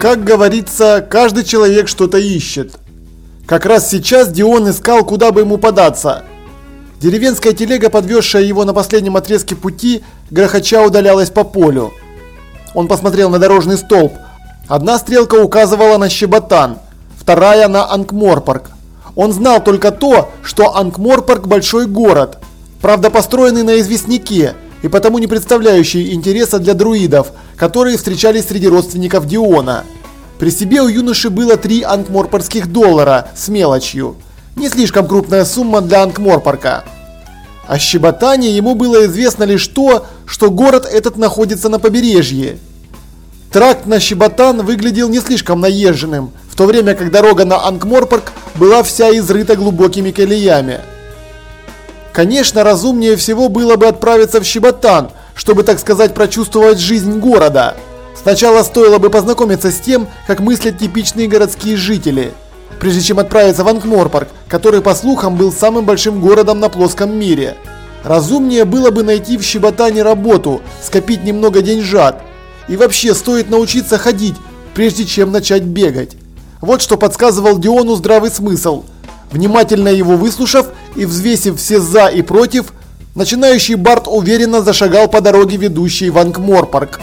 Как говорится, каждый человек что-то ищет. Как раз сейчас Дион искал, куда бы ему податься. Деревенская телега, подвезшая его на последнем отрезке пути, грохоча удалялась по полю. Он посмотрел на дорожный столб. Одна стрелка указывала на Щеботан, вторая на Анкморпорг. Он знал только то, что Анкморпорг большой город, правда построенный на известняке и потому не представляющий интереса для друидов, которые встречались среди родственников Диона. При себе у юноши было три анкморпорских доллара с мелочью. Не слишком крупная сумма для Анкморпорка. О Щеботане ему было известно лишь то, что город этот находится на побережье. Тракт на Щеботан выглядел не слишком наезженным, в то время как дорога на Анкморпорг была вся изрыта глубокими колеями. Конечно, разумнее всего было бы отправиться в Щеботан, чтобы, так сказать, прочувствовать жизнь города. Сначала стоило бы познакомиться с тем, как мыслят типичные городские жители, прежде чем отправиться в Анкморпорг, который, по слухам, был самым большим городом на плоском мире. Разумнее было бы найти в Щеботане работу, скопить немного деньжат. И вообще стоит научиться ходить, прежде чем начать бегать. Вот что подсказывал Диону здравый смысл. Внимательно его выслушав и взвесив все «за» и «против», начинающий Барт уверенно зашагал по дороге, ведущей в Анкморпорг.